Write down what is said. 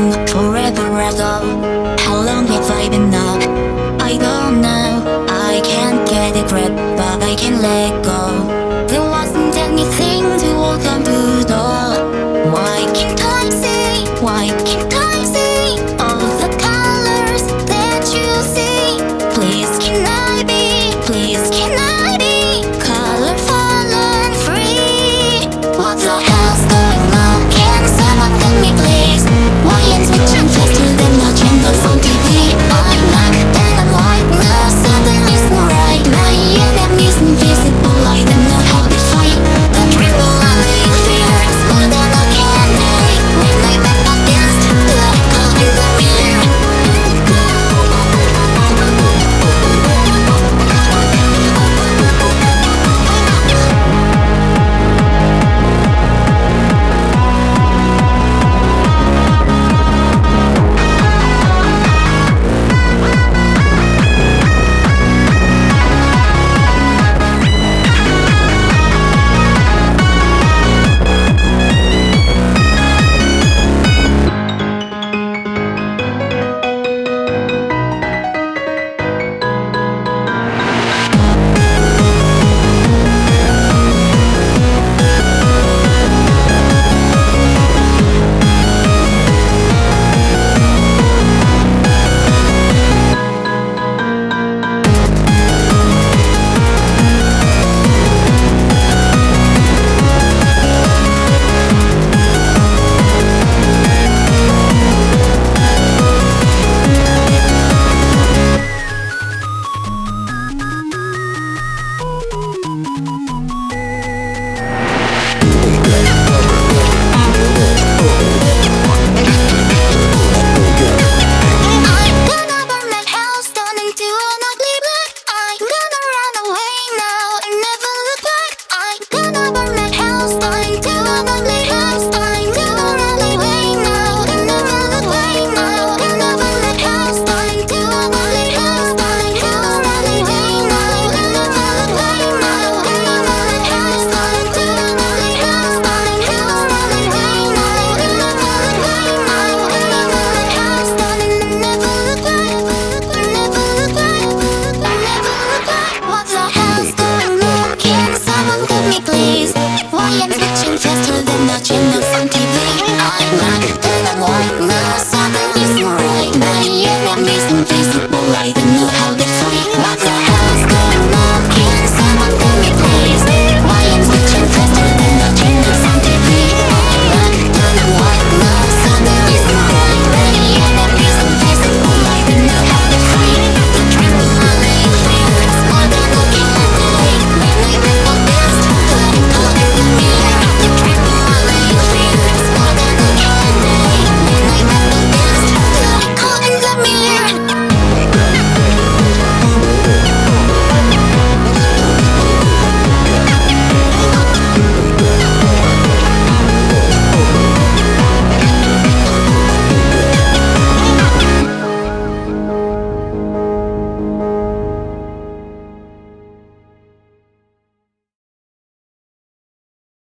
been forever ago? How long have I been up? I don't know. I can't get a grip, but I can let go. There wasn't anything to hold on to though. Why can't I say? Why can't I